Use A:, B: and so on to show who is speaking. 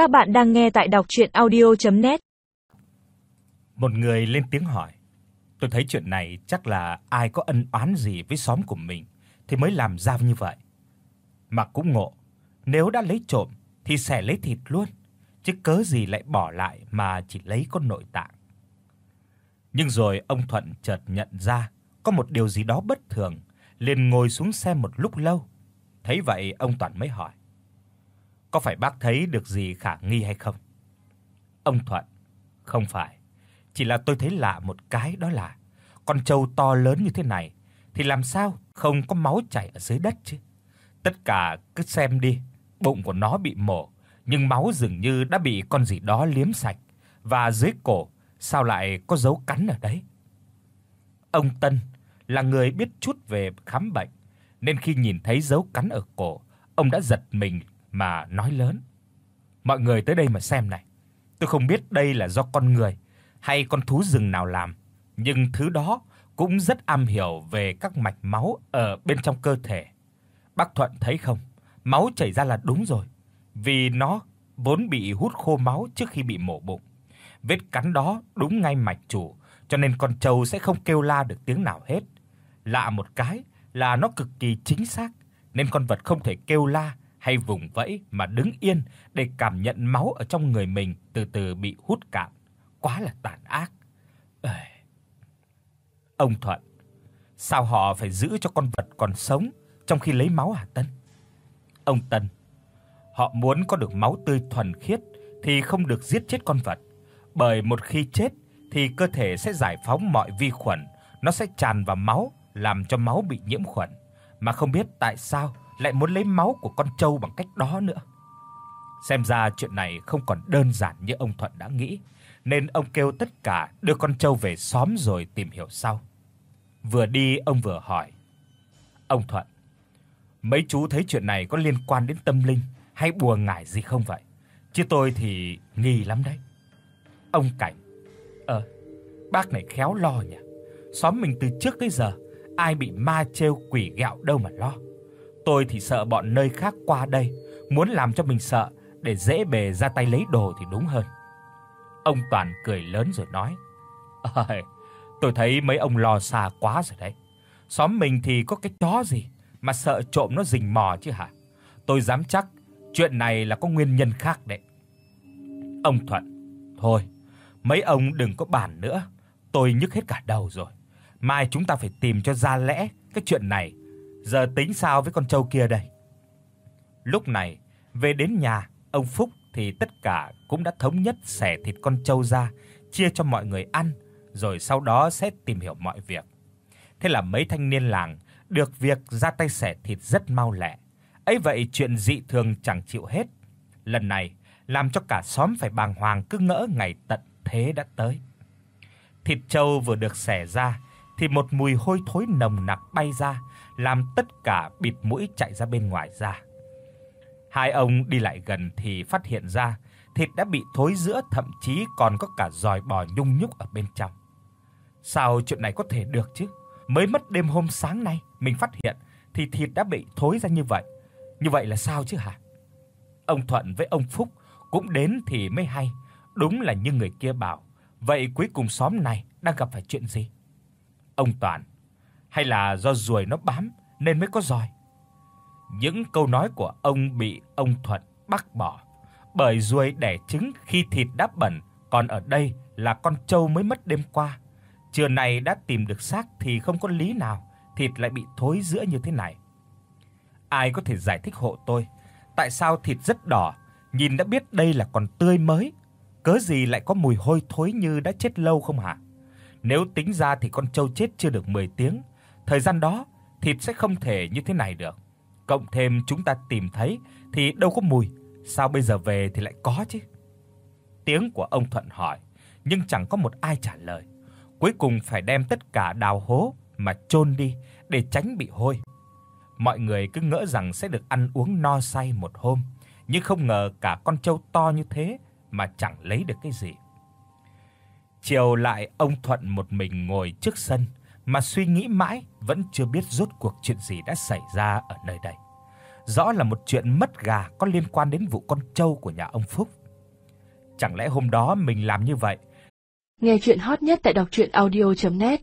A: Các bạn đang nghe tại đọc audio net
B: Một người lên tiếng hỏi: "Tôi thấy chuyện này chắc là ai có ân oán gì với xóm của mình thì mới làm ra như vậy." Mà cũng ngộ, nếu đã lấy trộm thì sẽ lấy thịt luôn, chứ cớ gì lại bỏ lại mà chỉ lấy con nội tạng. Nhưng rồi ông Thuận chợt nhận ra có một điều gì đó bất thường, liền ngồi xuống xem một lúc lâu. Thấy vậy ông Toàn mới hỏi: "Có phải bác thấy được gì khả nghi hay không?" Ông Thuận: "Không phải, chỉ là tôi thấy lạ một cái đó là con trâu to lớn như thế này thì làm sao không có máu chảy ở dưới đất chứ? Tất cả cứ xem đi, bụng của nó bị mổ, nhưng máu dường như đã bị con gì đó liếm sạch và dưới cổ sao lại có dấu cắn ở đấy?" Ông Tân là người biết chút về khám bệnh, nên khi nhìn thấy dấu cắn ở cổ, ông đã giật mình mà nói lớn: "Mọi người tới đây mà xem này. Tôi không biết đây là do con người hay con thú rừng nào làm, nhưng thứ đó cũng rất am hiểu về các mạch máu ở bên trong cơ thể. Bác Thuận thấy không? Máu chảy ra là đúng rồi, vì nó vốn bị hút khô máu trước khi bị mổ bụng. Vết cắn đó đúng ngay mạch chủ, cho nên con trâu sẽ không kêu la được tiếng nào hết. Lạ một cái là nó cực kỳ chính xác, nên con vật không thể kêu la hay vùng vẫy mà đứng yên để cảm nhận máu ở trong người mình từ từ bị hút cạn. Quá là tàn ác. Ê. Ông Thuận, sao họ phải giữ cho con vật còn sống trong khi lấy máu hả Tân? Ông Tân, họ muốn có được máu tươi thuần khiết thì không được giết chết con vật, bởi một khi chết thì cơ thể sẽ giải phóng mọi vi khuẩn, nó sẽ tràn vào máu làm cho máu bị nhiễm khuẩn, mà không biết tại sao lại muốn lấy máu của con trâu bằng cách đó nữa. Xem ra chuyện này không còn đơn giản như ông Thuận đã nghĩ, nên ông kêu tất cả đưa con trâu về xóm rồi tìm hiểu sau. Vừa đi ông vừa hỏi: "Ông Thuận, mấy chú thấy chuyện này có liên quan đến tâm linh hay bùa ngải gì không vậy? Chứ tôi thì nghi lắm đấy." Ông Cảnh: "Ờ, bác này khéo lo nhỉ. Xóm mình từ trước tới giờ ai bị ma trêu quỷ gẹo đâu mà lo. Tôi thì sợ bọn nơi khác qua đây muốn làm cho mình sợ để dễ bề ra tay lấy đồ thì đúng hơn." Ông Toàn cười lớn rồi nói: "Ơi, tôi thấy mấy ông lo xa quá rồi đấy. Xóm mình thì có cái chó gì mà sợ trộm nó rình mò chứ hả? Tôi dám chắc chuyện này là có nguyên nhân khác đấy." Ông Thuận: "Thôi, mấy ông đừng có bàn nữa, tôi nhức hết cả đầu rồi. Mai chúng ta phải tìm cho ra lẽ cái chuyện này. Giờ tính sao với con trâu kia đây?" Lúc này, về đến nhà, ông Phúc thì tất cả cũng đã thống nhất xẻ thịt con trâu ra, chia cho mọi người ăn, rồi sau đó sẽ tìm hiểu mọi việc. Thế là mấy thanh niên làng được việc ra tay xẻ thịt rất mau lẹ. Ấy vậy chuyện dị thường chẳng chịu hết. Lần này làm cho cả xóm phải bàng hoàng cứ ngỡ ngày tận thế đã tới. Thịt trâu vừa được xẻ ra thì một mùi hôi thối nồng nặc bay ra, làm tất cả bịt mũi chạy ra bên ngoài ra. Hai ông đi lại gần thì phát hiện ra thịt đã bị thối rữa, thậm chí còn có cả giòi bò nhung nhúc ở bên trong. Sao chuyện này có thể được chứ? Mới mất đêm hôm sáng nay mình phát hiện thì thịt đã bị thối ra như vậy. Như vậy là sao chứ hả? Ông Thuận với ông Phúc cũng đến thì mới hay, đúng là như người kia bảo. Vậy cuối cùng xóm này đang gặp phải chuyện gì? Ông Toàn, hay là do ruồi nó bám nên mới có giòi? Những câu nói của ông bị ông Thuận bác bỏ, bởi ruồi đẻ trứng khi thịt đã bẩn, còn ở đây là con trâu mới mất đêm qua. Trưa nay đã tìm được xác thì không có lý nào thịt lại bị thối rữa như thế này. Ai có thể giải thích hộ tôi, tại sao thịt rất đỏ, nhìn đã biết đây là còn tươi mới, cớ gì lại có mùi hôi thối như đã chết lâu không hả? Nếu tính ra thì con trâu chết chưa được 10 tiếng, thời gian đó thịt sẽ không thể như thế này được. Cộng thêm chúng ta tìm thấy thì đâu có mùi, sao bây giờ về thì lại có chứ? Tiếng của ông Thuận hỏi, nhưng chẳng có một ai trả lời. Cuối cùng phải đem tất cả đào hố mà chôn đi để tránh bị hôi. Mọi người cứ ngỡ rằng sẽ được ăn uống no say một hôm, nhưng không ngờ cả con trâu to như thế mà chẳng lấy được cái gì. Chiều lại ông Thuận một mình ngồi trước sân, mà suy nghĩ mãi vẫn chưa biết rốt cuộc chuyện gì đã xảy ra ở nơi đây. Rõ là một chuyện mất gà có liên quan đến vụ con trâu của nhà ông Phúc. Chẳng lẽ hôm đó mình làm như vậy?
C: Nghe truyện hot nhất tại doctruyenaudio.net